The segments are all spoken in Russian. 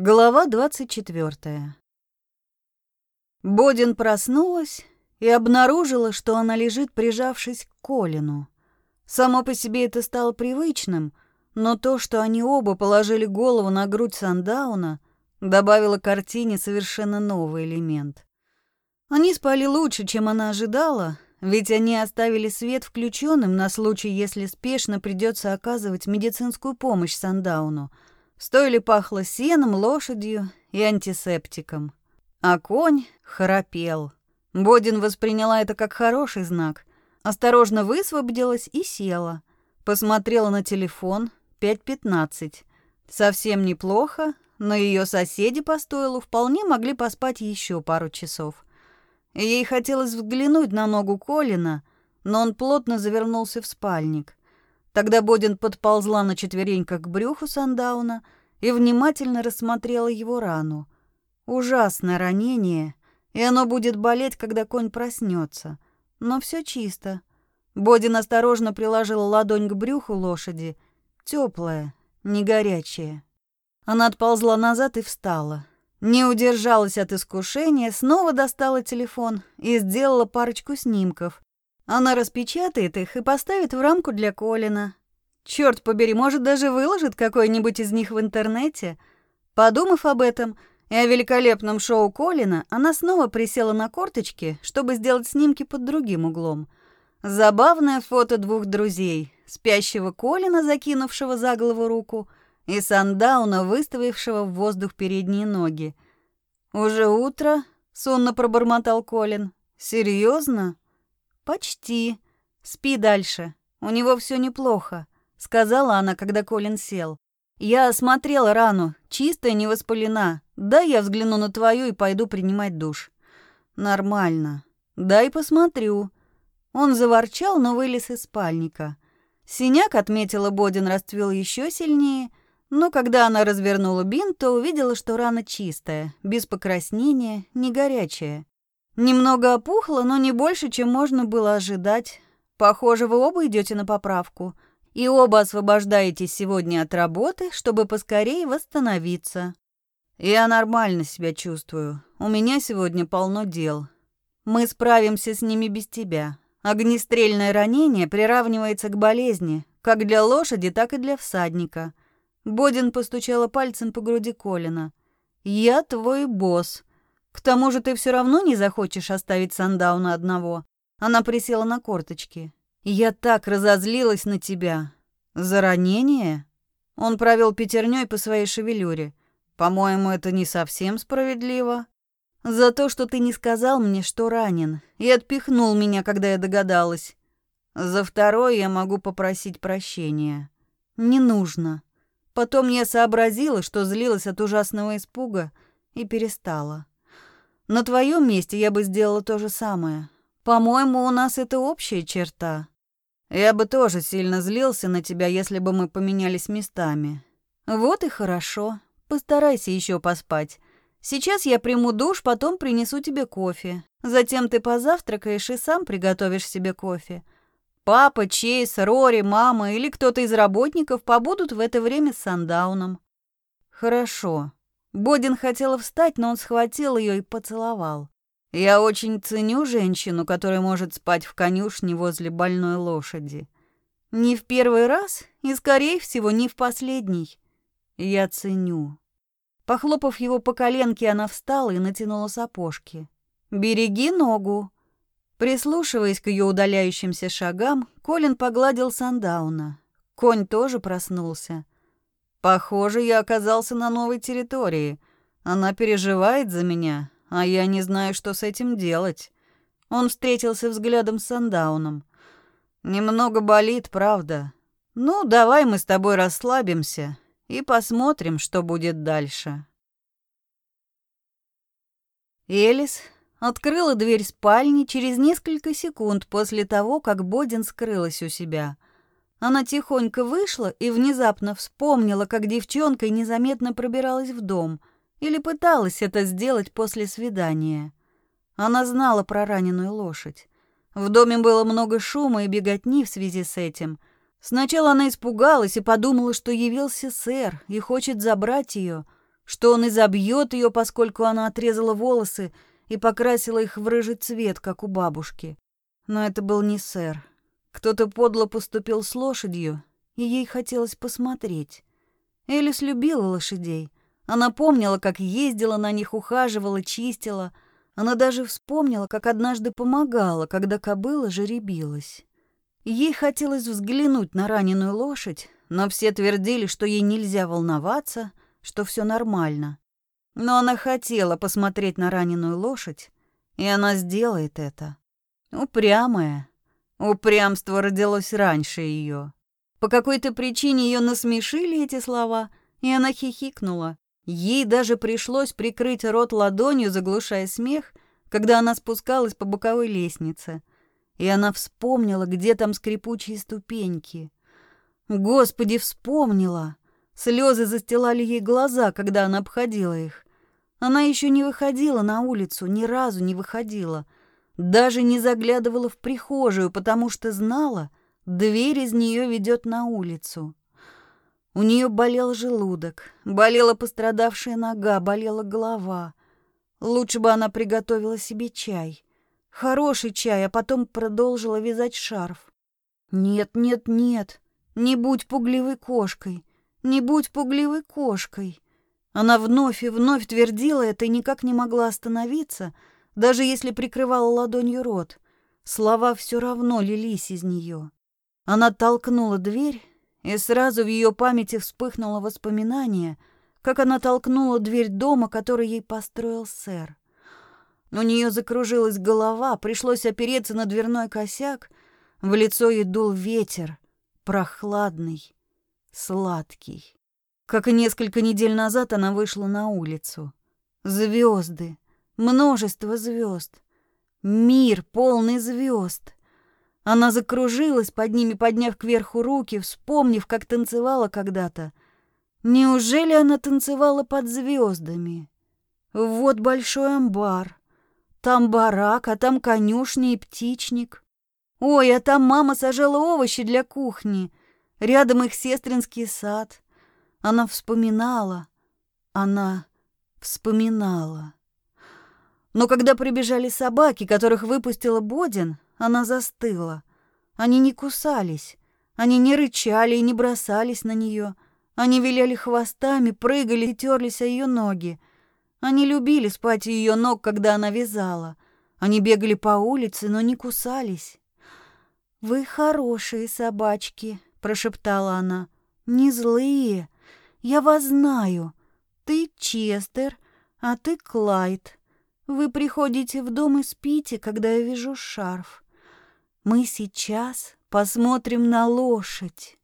Глава 24. Бодин проснулась и обнаружила, что она лежит, прижавшись к Колину. Само по себе это стало привычным, но то, что они оба положили голову на грудь Сандауна, добавило картине совершенно новый элемент. Они спали лучше, чем она ожидала, ведь они оставили свет включенным на случай, если спешно придется оказывать медицинскую помощь Сандауну — в стойле пахло сеном, лошадью и антисептиком. А конь храпел. Бодин восприняла это как хороший знак. Осторожно высвободилась и села. Посмотрела на телефон. 5.15. Совсем неплохо, но ее соседи по стойлу вполне могли поспать еще пару часов. Ей хотелось взглянуть на ногу Колина, но он плотно завернулся в спальник. Тогда Бодин подползла на четвереньках к брюху Сандауна и внимательно рассмотрела его рану. Ужасное ранение, и оно будет болеть, когда конь проснется. Но все чисто. Бодин осторожно приложила ладонь к брюху лошади. Теплая, не горячая. Она отползла назад и встала. Не удержалась от искушения, снова достала телефон и сделала парочку снимков. Она распечатает их и поставит в рамку для Колина. Черт побери, может, даже выложит какой-нибудь из них в интернете. Подумав об этом и о великолепном шоу Колина, она снова присела на корточки, чтобы сделать снимки под другим углом. Забавное фото двух друзей. Спящего Колина, закинувшего за голову руку, и Сандауна, выставившего в воздух передние ноги. «Уже утро?» — сонно пробормотал Колин. «Серьезно?» «Почти. Спи дальше. У него все неплохо», — сказала она, когда Колин сел. «Я осмотрела рану. Чистая, не воспалена. Дай я взгляну на твою и пойду принимать душ». «Нормально. Дай посмотрю». Он заворчал, но вылез из спальника. Синяк, отметила Бодин, расцвел еще сильнее, но когда она развернула бинт, то увидела, что рана чистая, без покраснения, не горячая. Немного опухло, но не больше, чем можно было ожидать. Похоже, вы оба идете на поправку. И оба освобождаетесь сегодня от работы, чтобы поскорее восстановиться. Я нормально себя чувствую. У меня сегодня полно дел. Мы справимся с ними без тебя. Огнестрельное ранение приравнивается к болезни, как для лошади, так и для всадника. Бодин постучала пальцем по груди Колина. «Я твой босс. К тому же ты все равно не захочешь оставить Сандауна одного. Она присела на корточки. Я так разозлилась на тебя. За ранение? Он провел пятерней по своей шевелюре. По-моему, это не совсем справедливо. За то, что ты не сказал мне, что ранен, и отпихнул меня, когда я догадалась. За второе я могу попросить прощения. Не нужно. Потом я сообразила, что злилась от ужасного испуга и перестала. На твоем месте я бы сделала то же самое. По-моему, у нас это общая черта. Я бы тоже сильно злился на тебя, если бы мы поменялись местами. Вот и хорошо. Постарайся еще поспать. Сейчас я приму душ, потом принесу тебе кофе. Затем ты позавтракаешь и сам приготовишь себе кофе. Папа, Чейз, Рори, мама или кто-то из работников побудут в это время с Сандауном. Хорошо. Бодин хотела встать, но он схватил ее и поцеловал. «Я очень ценю женщину, которая может спать в конюшне возле больной лошади. Не в первый раз и, скорее всего, не в последний. Я ценю». Похлопав его по коленке, она встала и натянула сапожки. «Береги ногу». Прислушиваясь к ее удаляющимся шагам, Колин погладил Сандауна. Конь тоже проснулся. Похоже, я оказался на новой территории. Она переживает за меня, а я не знаю, что с этим делать. Он встретился взглядом с Сандауном. Немного болит, правда. Ну, давай мы с тобой расслабимся и посмотрим, что будет дальше. Элис открыла дверь спальни через несколько секунд после того, как Бодин скрылась у себя — она тихонько вышла и внезапно вспомнила, как девчонка незаметно пробиралась в дом или пыталась это сделать после свидания. Она знала про раненую лошадь. В доме было много шума и беготни в связи с этим. Сначала она испугалась и подумала, что явился сэр и хочет забрать ее, что он изобьет ее, поскольку она отрезала волосы и покрасила их в рыжий цвет, как у бабушки. Но это был не сэр. Кто-то подло поступил с лошадью, и ей хотелось посмотреть. Элис любила лошадей. Она помнила, как ездила на них, ухаживала, чистила. Она даже вспомнила, как однажды помогала, когда кобыла жеребилась. Ей хотелось взглянуть на раненую лошадь, но все твердили, что ей нельзя волноваться, что все нормально. Но она хотела посмотреть на раненую лошадь, и она сделает это. Упрямая. Упрямство родилось раньше ее. По какой-то причине ее насмешили эти слова, и она хихикнула. Ей даже пришлось прикрыть рот ладонью, заглушая смех, когда она спускалась по боковой лестнице. И она вспомнила, где там скрипучие ступеньки. Господи, вспомнила! Слезы застилали ей глаза, когда она обходила их. Она еще не выходила на улицу, ни разу не выходила. Даже не заглядывала в прихожую, потому что знала, дверь из нее ведет на улицу. У нее болел желудок, болела пострадавшая нога, болела голова. Лучше бы она приготовила себе чай. Хороший чай, а потом продолжила вязать шарф. Нет, нет, нет. Не будь пугливой кошкой, не будь пугливой кошкой. Она вновь и вновь твердила это и никак не могла остановиться, даже если прикрывала ладонью рот. Слова все равно лились из нее. Она толкнула дверь, и сразу в ее памяти вспыхнуло воспоминание, как она толкнула дверь дома, который ей построил сэр. У нее закружилась голова, пришлось опереться на дверной косяк, в лицо ей дул ветер — прохладный, сладкий. Как и несколько недель назад она вышла на улицу. Звезды, множество звезд. Мир полный звезд. Она закружилась под ними, подняв кверху руки, вспомнив, как танцевала когда-то. Неужели она танцевала под звездами? Вот большой амбар. Там барак, а там конюшня и птичник. Ой, а там мама сажала овощи для кухни. Рядом их сестринский сад. Она вспоминала. Она вспоминала. Но когда прибежали собаки, которых выпустила Бодин, она застыла. Они не кусались. Они не рычали и не бросались на нее. Они виляли хвостами, прыгали и терлись о ее ноги. Они любили спать у ее ног, когда она вязала. Они бегали по улице, но не кусались. «Вы хорошие собачки», — прошептала она. «Не злые. Я вас знаю. Ты Честер, а ты Клайд. Вы приходите в дом и спите, когда я вяжу шарф. Мы сейчас посмотрим на лошадь».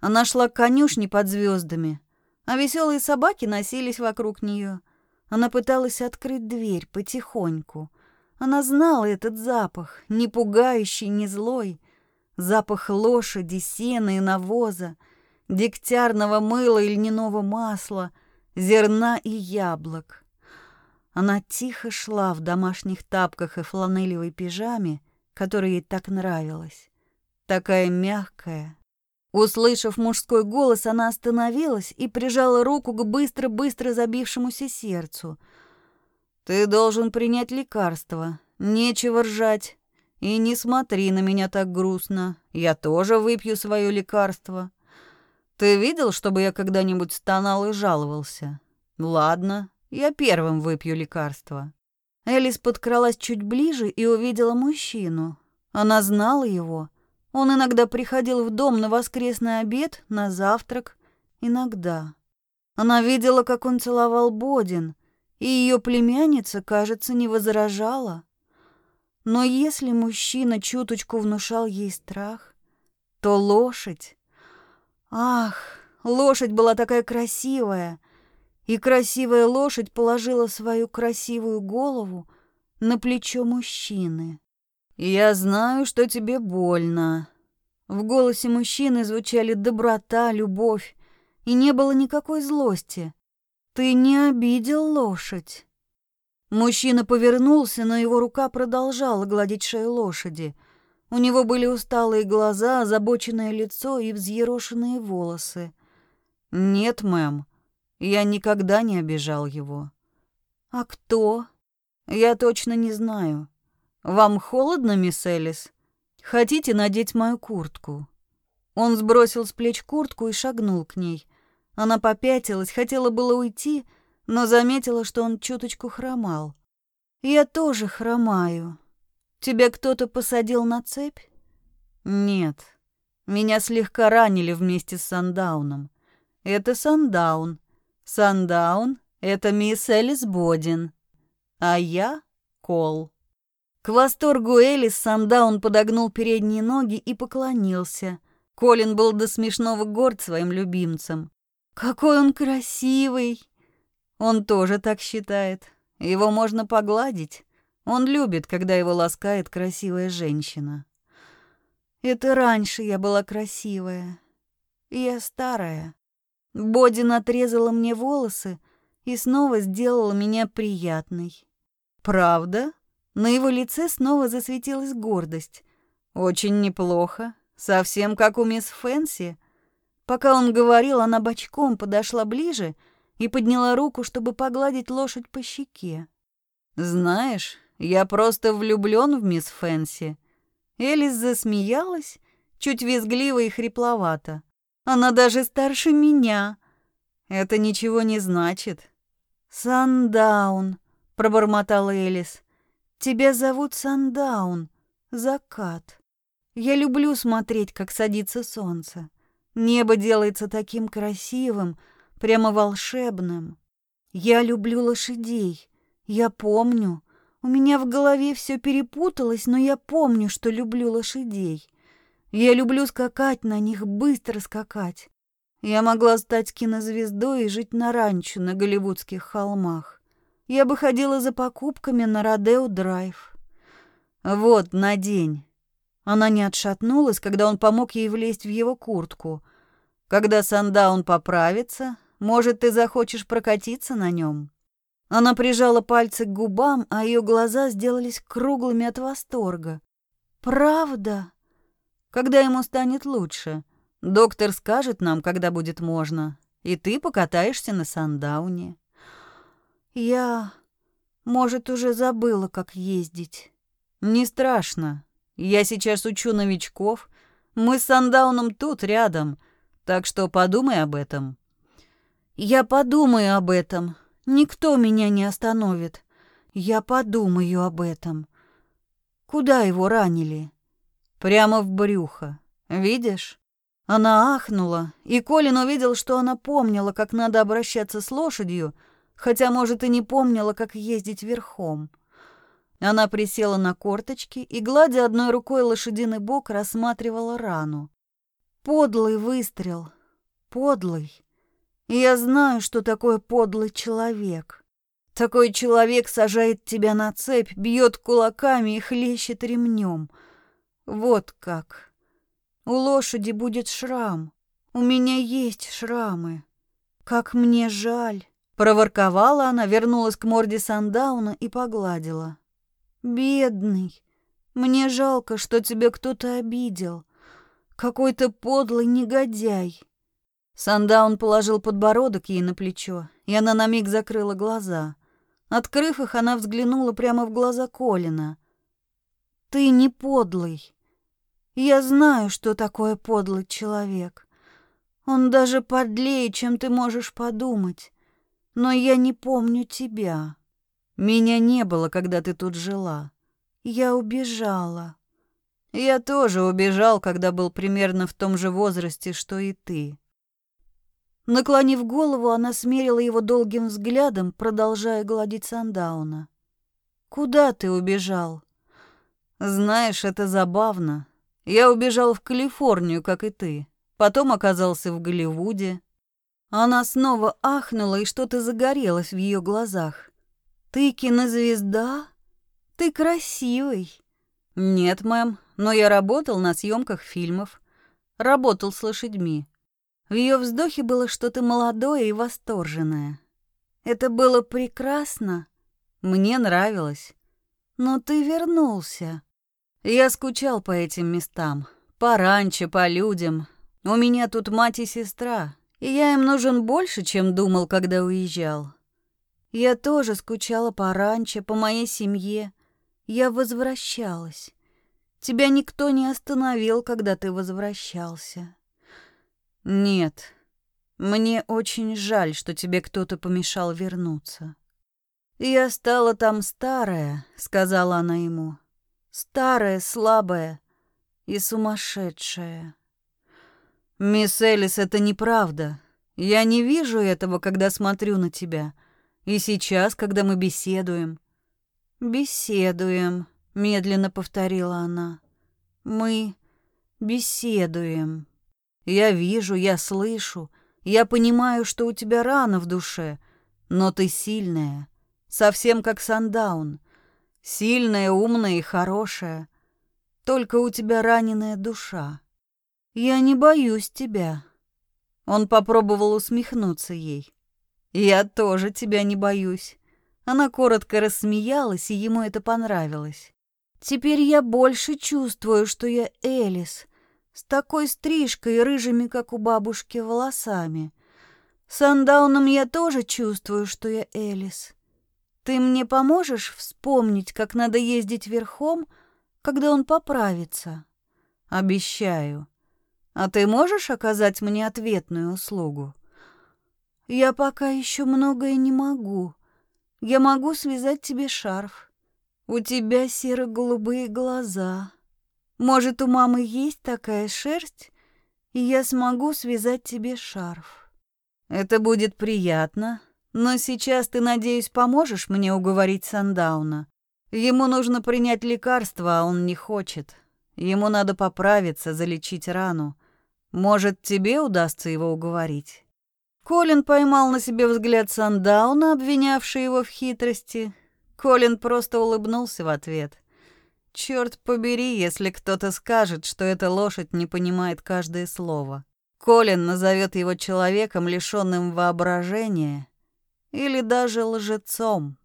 Она шла к конюшне под звездами, а веселые собаки носились вокруг нее. Она пыталась открыть дверь потихоньку — она знала этот запах, не пугающий, не злой. Запах лошади, сена и навоза, дегтярного мыла и льняного масла, зерна и яблок. Она тихо шла в домашних тапках и фланелевой пижаме, которая ей так нравилась. Такая мягкая. Услышав мужской голос, она остановилась и прижала руку к быстро-быстро забившемуся сердцу — ты должен принять лекарство. Нечего ржать. И не смотри на меня так грустно. Я тоже выпью свое лекарство. Ты видел, чтобы я когда-нибудь стонал и жаловался? Ладно, я первым выпью лекарство. Элис подкралась чуть ближе и увидела мужчину. Она знала его. Он иногда приходил в дом на воскресный обед, на завтрак. Иногда. Она видела, как он целовал Бодин, и ее племянница, кажется, не возражала. Но если мужчина чуточку внушал ей страх, то лошадь... Ах, лошадь была такая красивая, и красивая лошадь положила свою красивую голову на плечо мужчины. «Я знаю, что тебе больно». В голосе мужчины звучали доброта, любовь, и не было никакой злости. «Ты не обидел лошадь?» Мужчина повернулся, но его рука продолжала гладить шею лошади. У него были усталые глаза, озабоченное лицо и взъерошенные волосы. «Нет, мэм, Я никогда не обижал его. А кто? Я точно не знаю. Вам холодно, мисс Элис? Хотите надеть мою куртку? Он сбросил с плеч куртку и шагнул к ней. Она попятилась, хотела было уйти, но заметила, что он чуточку хромал. Я тоже хромаю. Тебя кто-то посадил на цепь? Нет. Меня слегка ранили вместе с Сандауном. Это Сандаун. Сандаун — это мисс Элис Бодин. А я — Кол. К восторгу Элис Сандаун подогнул передние ноги и поклонился. Колин был до смешного горд своим любимцем. «Какой он красивый!» Он тоже так считает. Его можно погладить. Он любит, когда его ласкает красивая женщина. Это раньше я была красивая. Я старая. Бодин отрезала мне волосы и снова сделала меня приятной. Правда? На его лице снова засветилась гордость. Очень неплохо. Совсем как у мисс Фэнси. Пока он говорил, она бочком подошла ближе и подняла руку, чтобы погладить лошадь по щеке. «Знаешь, я просто влюблён в мисс Фэнси». Элис засмеялась, чуть визгливо и хрипловато. «Она даже старше меня». «Это ничего не значит». «Сандаун», — пробормотала Элис. «Тебя зовут Сандаун. Закат. Я люблю смотреть, как садится солнце. Небо делается таким красивым, прямо волшебным. Я люблю лошадей. Я помню, у меня в голове все перепуталось, но я помню, что люблю лошадей. Я люблю скакать на них, быстро скакать. Я могла стать кинозвездой и жить на ранчо на голливудских холмах. Я бы ходила за покупками на Родео-драйв. Вот, надень. Она не отшатнулась, когда он помог ей влезть в его куртку. Когда сандаун поправится, может, ты захочешь прокатиться на нем. Она прижала пальцы к губам, а ее глаза сделались круглыми от восторга. «Правда?» «Когда ему станет лучше. Доктор скажет нам, когда будет можно, и ты покатаешься на сандауне». «Я, может, уже забыла, как ездить». «Не страшно. Я сейчас учу новичков. Мы с сандауном тут, рядом, так что подумай об этом». «Я подумаю об этом», Никто меня не остановит. Я подумаю об этом. Куда его ранили? Прямо в брюхо. Видишь? Она ахнула, и Колин увидел, что она помнила, как надо обращаться с лошадью, хотя, может, и не помнила, как ездить верхом. Она присела на корточки и, гладя одной рукой лошадиный бок, рассматривала рану. Подлый выстрел. Подлый. Я знаю, что такое подлый человек. Такой человек сажает тебя на цепь, бьет кулаками и хлещет ремнем. Вот как. У лошади будет шрам. У меня есть шрамы. Как мне жаль. Проворковала она, вернулась к морде Сандауна и погладила. Бедный. Мне жалко, что тебя кто-то обидел. Какой-то подлый негодяй. Сандаун положил подбородок ей на плечо, и она на миг закрыла глаза. Открыв их, она взглянула прямо в глаза Колина. «Ты не подлый. Я знаю, что такое подлый человек. Он даже подлее, чем ты можешь подумать. Но я не помню тебя. Меня не было, когда ты тут жила. Я убежала. Я тоже убежал, когда был примерно в том же возрасте, что и ты. Наклонив голову, она смерила его долгим взглядом, продолжая гладить Сандауна. «Куда ты убежал?» «Знаешь, это забавно. Я убежал в Калифорнию, как и ты. Потом оказался в Голливуде». Она снова ахнула, и что-то загорелось в ее глазах. «Ты кинозвезда? Ты красивый». «Нет, мэм, но я работал на съемках фильмов. Работал с лошадьми. В ее вздохе было что-то молодое и восторженное. Это было прекрасно. Мне нравилось. Но ты вернулся. Я скучал по этим местам. По ранчо, по людям. У меня тут мать и сестра. И я им нужен больше, чем думал, когда уезжал. Я тоже скучала по ранчо, по моей семье. Я возвращалась. Тебя никто не остановил, когда ты возвращался. Нет, мне очень жаль, что тебе кто-то помешал вернуться. Я стала там старая, сказала она ему. Старая, слабая и сумасшедшая. Мисс Элис, это неправда. Я не вижу этого, когда смотрю на тебя. И сейчас, когда мы беседуем. Беседуем, медленно повторила она. Мы беседуем. Я вижу, я слышу, я понимаю, что у тебя рана в душе, но ты сильная, совсем как Сандаун. Сильная, умная и хорошая. Только у тебя раненая душа. Я не боюсь тебя. Он попробовал усмехнуться ей. Я тоже тебя не боюсь. Она коротко рассмеялась, и ему это понравилось. Теперь я больше чувствую, что я Элис, с такой стрижкой и рыжими, как у бабушки, волосами. С Андауном я тоже чувствую, что я Элис. Ты мне поможешь вспомнить, как надо ездить верхом, когда он поправится? Обещаю. А ты можешь оказать мне ответную услугу? Я пока еще многое не могу. Я могу связать тебе шарф. У тебя серо-голубые глаза. Может, у мамы есть такая шерсть, и я смогу связать тебе шарф. Это будет приятно, но сейчас ты, надеюсь, поможешь мне уговорить Сандауна. Ему нужно принять лекарство, а он не хочет. Ему надо поправиться, залечить рану. Может, тебе удастся его уговорить?» Колин поймал на себе взгляд Сандауна, обвинявший его в хитрости. Колин просто улыбнулся в ответ. Черт побери, если кто-то скажет, что эта лошадь не понимает каждое слово. Колин назовет его человеком, лишенным воображения, или даже лжецом.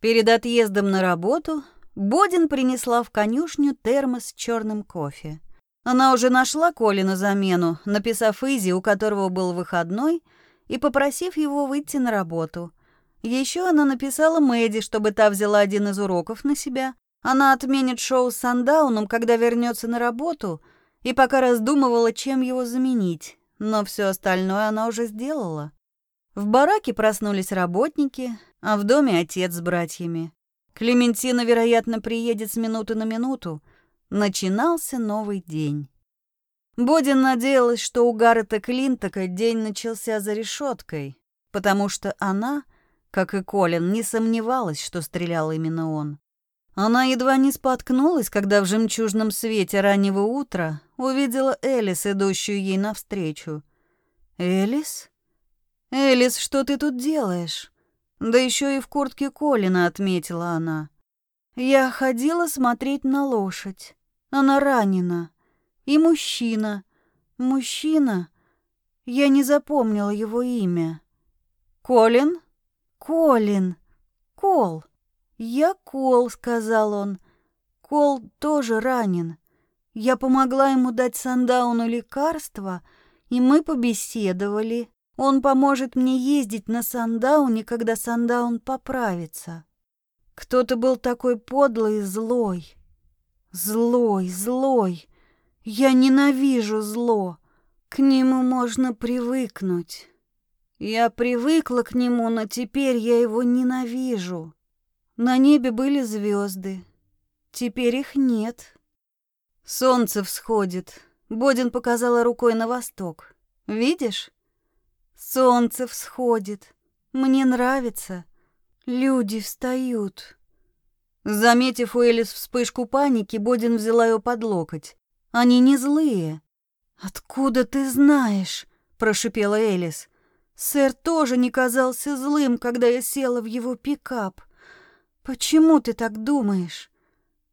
Перед отъездом на работу Бодин принесла в конюшню термос с черным кофе. Она уже нашла Коли на замену, написав Изи, у которого был выходной, и попросив его выйти на работу. Еще она написала Мэдди, чтобы та взяла один из уроков на себя. Она отменит шоу с Сандауном, когда вернется на работу, и пока раздумывала, чем его заменить. Но все остальное она уже сделала. В бараке проснулись работники, а в доме отец с братьями. Клементина, вероятно, приедет с минуты на минуту, Начинался новый день. Бодин надеялась, что у Гаррета Клинтока день начался за решеткой, потому что она, как и Колин, не сомневалась, что стрелял именно он. Она едва не споткнулась, когда в жемчужном свете раннего утра увидела Элис, идущую ей навстречу. «Элис? Элис, что ты тут делаешь?» Да еще и в куртке Колина, отметила она. Я ходила смотреть на лошадь. Она ранена. И мужчина. Мужчина. Я не запомнила его имя. Колин? Колин. Кол. Я Кол, сказал он. Кол тоже ранен. Я помогла ему дать Сандауну лекарство, и мы побеседовали. Он поможет мне ездить на Сандауне, когда Сандаун поправится. Кто-то был такой подлый и злой. Злой, злой. Я ненавижу зло. К нему можно привыкнуть. Я привыкла к нему, но теперь я его ненавижу. На небе были звезды. Теперь их нет. Солнце всходит. Бодин показала рукой на восток. Видишь? Солнце всходит. Мне нравится. Люди встают. Заметив у Элис вспышку паники, Бодин взяла ее под локоть. «Они не злые». «Откуда ты знаешь?» – прошипела Элис. «Сэр тоже не казался злым, когда я села в его пикап. Почему ты так думаешь?»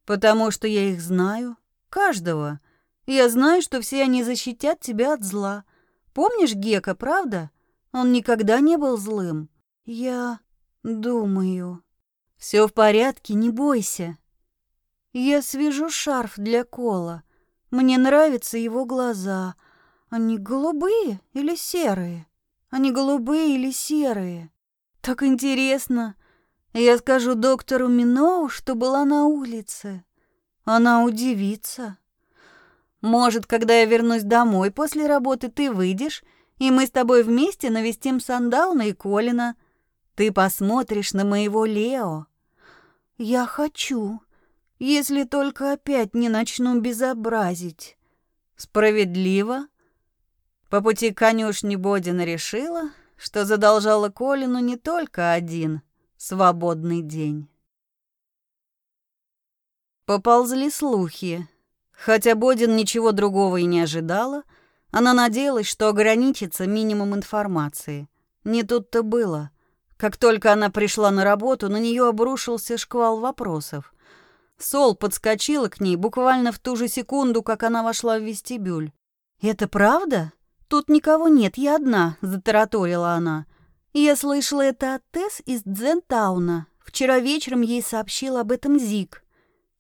«Потому что я их знаю. Каждого. Я знаю, что все они защитят тебя от зла. Помнишь Гека, правда? Он никогда не был злым. Я думаю...» Все в порядке, не бойся. Я свяжу шарф для Кола. Мне нравятся его глаза. Они голубые или серые? Они голубые или серые? Так интересно. Я скажу доктору Миноу, что была на улице. Она удивится. Может, когда я вернусь домой после работы, ты выйдешь, и мы с тобой вместе навестим Сандауна и Колина. Ты посмотришь на моего Лео. Я хочу, если только опять не начну безобразить. Справедливо. По пути к конюшне Бодина решила, что задолжала Колину не только один свободный день. Поползли слухи. Хотя Бодин ничего другого и не ожидала, она надеялась, что ограничится минимум информации. Не тут-то было. Как только она пришла на работу, на нее обрушился шквал вопросов. Сол подскочила к ней буквально в ту же секунду, как она вошла в вестибюль. «Это правда? Тут никого нет, я одна», — затараторила она. «Я слышала это от Тесс из Дзентауна. Вчера вечером ей сообщил об этом Зик».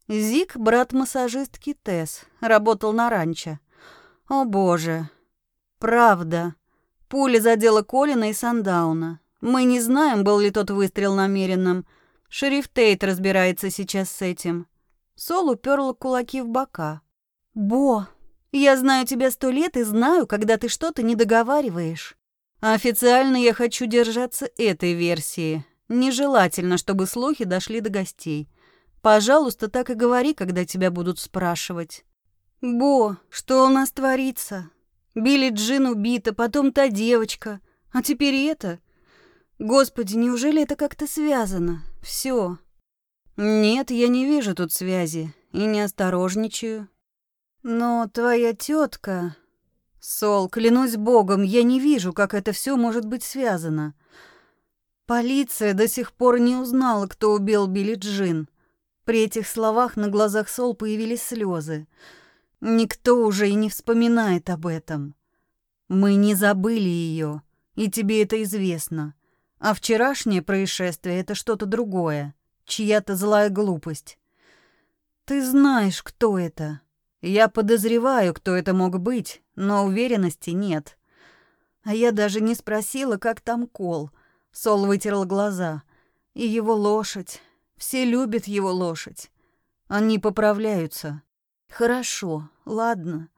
Зик — брат массажистки Тесс, работал на ранчо. «О боже, правда. Пуля задела Колина и Сандауна. Мы не знаем, был ли тот выстрел намеренным. Шериф Тейт разбирается сейчас с этим». Сол уперла кулаки в бока. «Бо, я знаю тебя сто лет и знаю, когда ты что-то не договариваешь. Официально я хочу держаться этой версии. Нежелательно, чтобы слухи дошли до гостей. Пожалуйста, так и говори, когда тебя будут спрашивать. Бо, что у нас творится? Билли Джин убита, потом та девочка, а теперь это. Господи, неужели это как-то связано? Все. Нет, я не вижу тут связи и не осторожничаю. Но твоя тетка... Сол, клянусь богом, я не вижу, как это все может быть связано. Полиция до сих пор не узнала, кто убил Билли Джин. При этих словах на глазах Сол появились слезы. Никто уже и не вспоминает об этом. Мы не забыли ее, и тебе это известно. А вчерашнее происшествие — это что-то другое, чья-то злая глупость. Ты знаешь, кто это. Я подозреваю, кто это мог быть, но уверенности нет. А я даже не спросила, как там Кол. Сол вытерл глаза. И его лошадь. Все любят его лошадь. Они поправляются. Хорошо, ладно.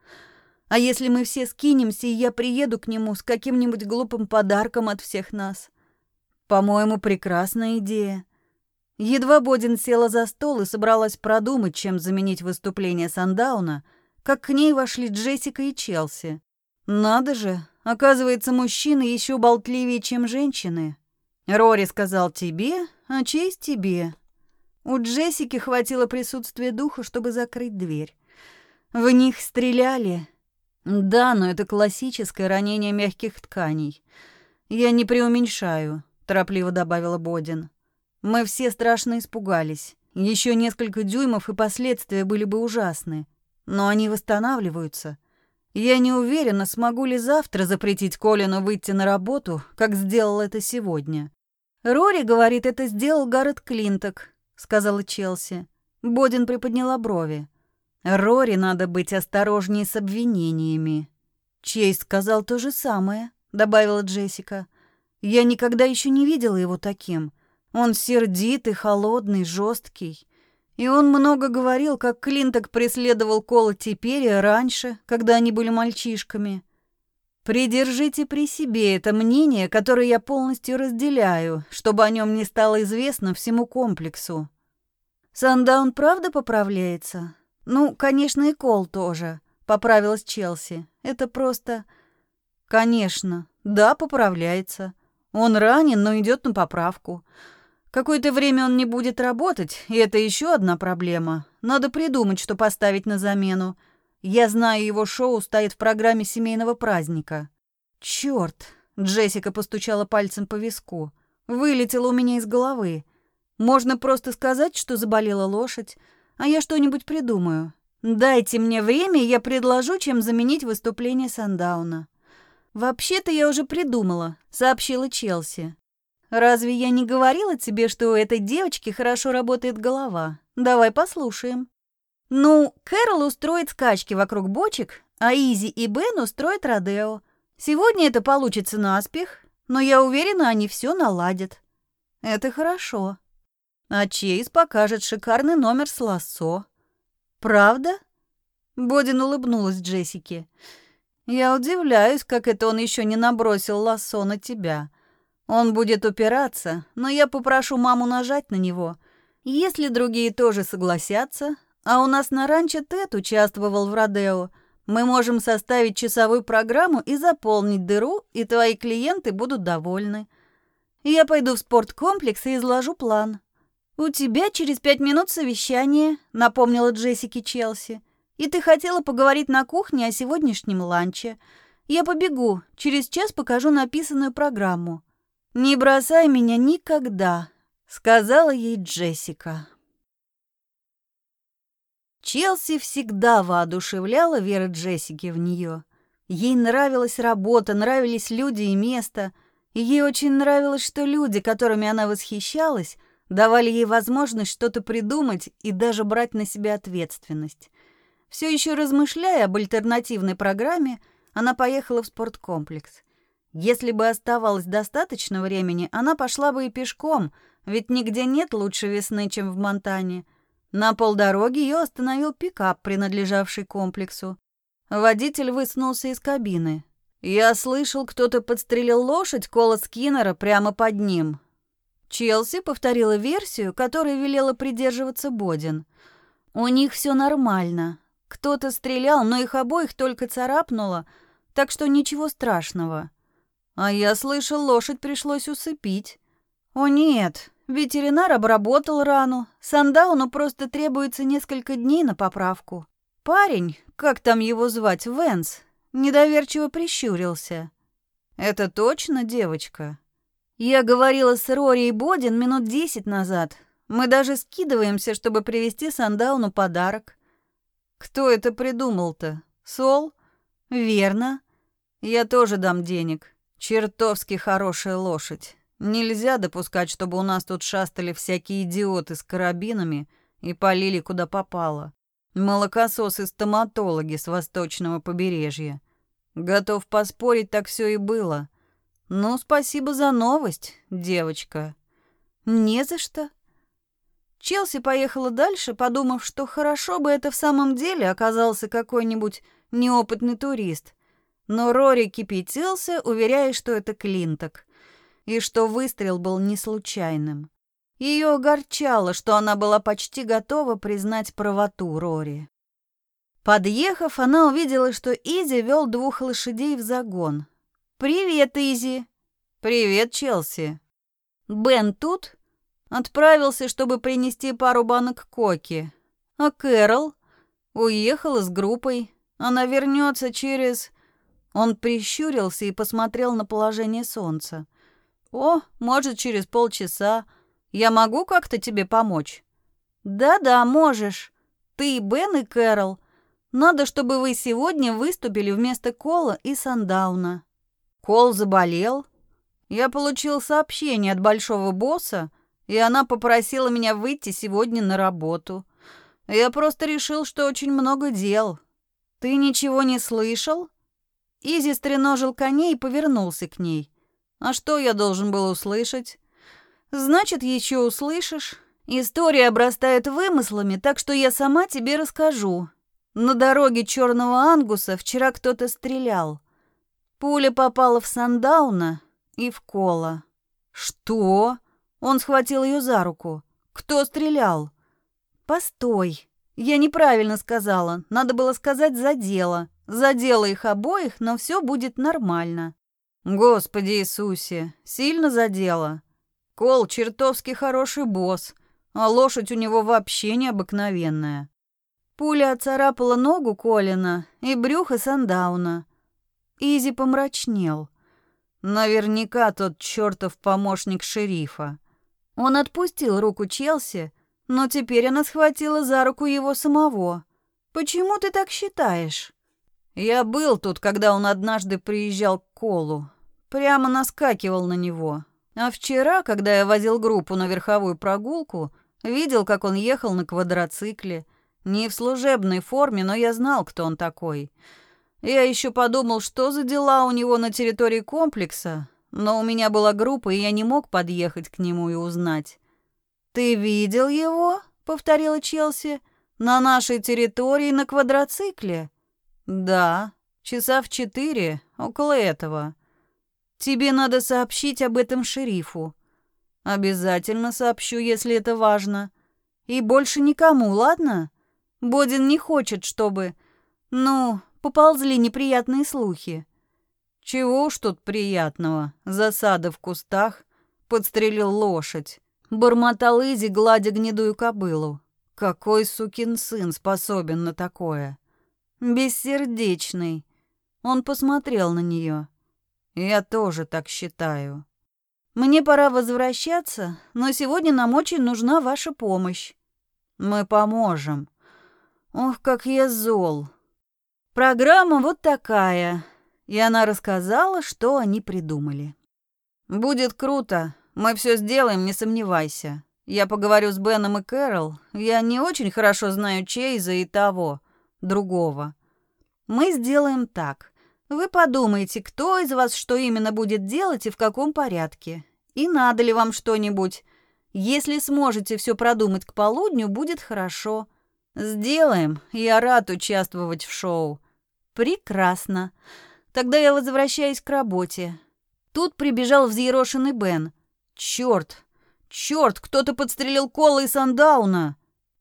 А если мы все скинемся, и я приеду к нему с каким-нибудь глупым подарком от всех нас? По-моему, прекрасная идея. Едва Бодин села за стол и собралась продумать, чем заменить выступление Сандауна, как к ней вошли Джессика и Челси. Надо же, оказывается, мужчины еще болтливее, чем женщины. Рори сказал тебе, а честь тебе. У Джессики хватило присутствия духа, чтобы закрыть дверь. В них стреляли. Да, но это классическое ранение мягких тканей. Я не преуменьшаю, торопливо добавила Бодин. Мы все страшно испугались. Еще несколько дюймов, и последствия были бы ужасны. Но они восстанавливаются. Я не уверена, смогу ли завтра запретить Колину выйти на работу, как сделал это сегодня. Рори говорит, это сделал Гаррет Клинток, сказала Челси. Бодин приподняла брови. Рори надо быть осторожнее с обвинениями. Чейз сказал то же самое, добавила Джессика. Я никогда еще не видела его таким. Он сердитый, холодный, жесткий. И он много говорил, как Клинток преследовал Кола теперь и раньше, когда они были мальчишками. Придержите при себе это мнение, которое я полностью разделяю, чтобы о нем не стало известно всему комплексу. Сандаун правда поправляется? Ну, конечно, и Кол тоже, поправилась Челси. Это просто... Конечно, да, поправляется. Он ранен, но идет на поправку. Какое-то время он не будет работать, и это еще одна проблема. Надо придумать, что поставить на замену. Я знаю, его шоу стоит в программе семейного праздника. Черт! Джессика постучала пальцем по виску. Вылетело у меня из головы. Можно просто сказать, что заболела лошадь, а я что-нибудь придумаю. Дайте мне время, я предложу, чем заменить выступление Сандауна. Вообще-то я уже придумала, сообщила Челси. Разве я не говорила тебе, что у этой девочки хорошо работает голова? Давай послушаем. Ну, Кэрол устроит скачки вокруг бочек, А Изи и Бен устроят Родео. Сегодня это получится наспех, но я уверена, они все наладят. Это хорошо. А Чейз покажет шикарный номер с лассо. Правда? Бодин улыбнулась Джессике. Я удивляюсь, как это он еще не набросил лассо на тебя. Он будет упираться, но я попрошу маму нажать на него. Если другие тоже согласятся, а у нас на ранчо Тед участвовал в Родео, мы можем составить часовую программу и заполнить дыру, и твои клиенты будут довольны. Я пойду в спорткомплекс и изложу план. У тебя через пять минут совещание, напомнила Джессике Челси. И ты хотела поговорить на кухне о сегодняшнем ланче. Я побегу, через час покажу написанную программу. «Не бросай меня никогда», — сказала ей Джессика. Челси всегда воодушевляла Вера Джессики в нее. Ей нравилась работа, нравились люди и место, и ей очень нравилось, что люди, которыми она восхищалась, давали ей возможность что-то придумать и даже брать на себя ответственность. Все еще размышляя об альтернативной программе, она поехала в спорткомплекс. Если бы оставалось достаточно времени, она пошла бы и пешком, ведь нигде нет лучше весны, чем в Монтане. На полдороги ее остановил пикап, принадлежавший комплексу. Водитель высунулся из кабины. «Я слышал, кто-то подстрелил лошадь Кола Скиннера прямо под ним». Челси повторила версию, которой велела придерживаться Бодин. «У них все нормально. Кто-то стрелял, но их обоих только царапнуло, так что ничего страшного». А я слышал, лошадь пришлось усыпить. О нет, ветеринар обработал рану. Сандауну просто требуется несколько дней на поправку. Парень, как там его звать, Венс, недоверчиво прищурился. Это точно девочка? Я говорила с Рори и Бодин минут десять назад. Мы даже скидываемся, чтобы привезти Сандауну подарок. Кто это придумал-то? Сол? Верно. Я тоже дам денег. Чертовски хорошая лошадь. Нельзя допускать, чтобы у нас тут шастали всякие идиоты с карабинами и полили куда попало. Молокососы-стоматологи с восточного побережья. Готов поспорить, так все и было. Ну, спасибо за новость, девочка. Не за что. Челси поехала дальше, подумав, что хорошо бы это в самом деле оказался какой-нибудь неопытный турист, но Рори кипятился, уверяя, что это Клинток, и что выстрел был не случайным. Ее огорчало, что она была почти готова признать правоту Рори. Подъехав, она увидела, что Изи вел двух лошадей в загон. «Привет, Изи!» «Привет, Челси!» «Бен тут?» Отправился, чтобы принести пару банок коки. А Кэрол? Уехала с группой. Она вернется через... Он прищурился и посмотрел на положение солнца. «О, может, через полчаса. Я могу как-то тебе помочь?» «Да-да, можешь. Ты, Бен и Кэрол. Надо, чтобы вы сегодня выступили вместо Кола и Сандауна». «Кол заболел?» «Я получил сообщение от большого босса, и она попросила меня выйти сегодня на работу. Я просто решил, что очень много дел. Ты ничего не слышал?» Изи стреножил коней и повернулся к ней. «А что я должен был услышать?» «Значит, еще услышишь. История обрастает вымыслами, так что я сама тебе расскажу. На дороге Черного Ангуса вчера кто-то стрелял. Пуля попала в Сандауна и в Кола». «Что?» Он схватил ее за руку. «Кто стрелял?» «Постой. Я неправильно сказала. Надо было сказать «за дело». Задела их обоих, но все будет нормально. Господи Иисусе, сильно задела. Кол чертовски хороший босс, а лошадь у него вообще необыкновенная. Пуля оцарапала ногу Колина и брюхо Сандауна. Изи помрачнел. Наверняка тот чертов помощник шерифа. Он отпустил руку Челси, но теперь она схватила за руку его самого. «Почему ты так считаешь?» Я был тут, когда он однажды приезжал к Колу. Прямо наскакивал на него. А вчера, когда я возил группу на верховую прогулку, видел, как он ехал на квадроцикле. Не в служебной форме, но я знал, кто он такой. Я еще подумал, что за дела у него на территории комплекса, но у меня была группа, и я не мог подъехать к нему и узнать. «Ты видел его?» — повторила Челси. «На нашей территории на квадроцикле?» «Да, часа в четыре, около этого. Тебе надо сообщить об этом шерифу. Обязательно сообщу, если это важно. И больше никому, ладно? Бодин не хочет, чтобы... Ну, поползли неприятные слухи. Чего уж тут приятного? Засада в кустах, подстрелил лошадь. Бормотал Изи, гладя гнедую кобылу. Какой сукин сын способен на такое? Бессердечный. Он посмотрел на нее. Я тоже так считаю. Мне пора возвращаться, но сегодня нам очень нужна ваша помощь. Мы поможем. Ох, как я зол. Программа вот такая. И она рассказала, что они придумали. Будет круто. Мы все сделаем, не сомневайся. Я поговорю с Беном и Кэрол. Я не очень хорошо знаю Чейза и того, другого. Мы сделаем так. Вы подумайте, кто из вас что именно будет делать и в каком порядке. И надо ли вам что-нибудь. Если сможете все продумать к полудню, будет хорошо. Сделаем. Я рад участвовать в шоу. Прекрасно. Тогда я возвращаюсь к работе. Тут прибежал взъерошенный Бен. Черт! Черт! Кто-то подстрелил Кола и Сандауна.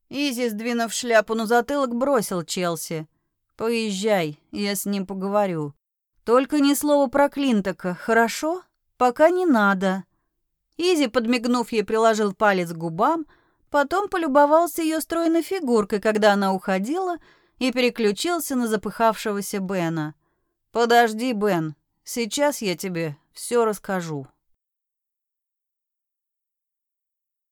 Изи, сдвинув шляпу на затылок, бросил Челси. «Поезжай, я с ним поговорю. Только ни слова про Клинтока, хорошо? Пока не надо». Изи, подмигнув ей, приложил палец к губам, потом полюбовался ее стройной фигуркой, когда она уходила, и переключился на запыхавшегося Бена. «Подожди, Бен, сейчас я тебе все расскажу».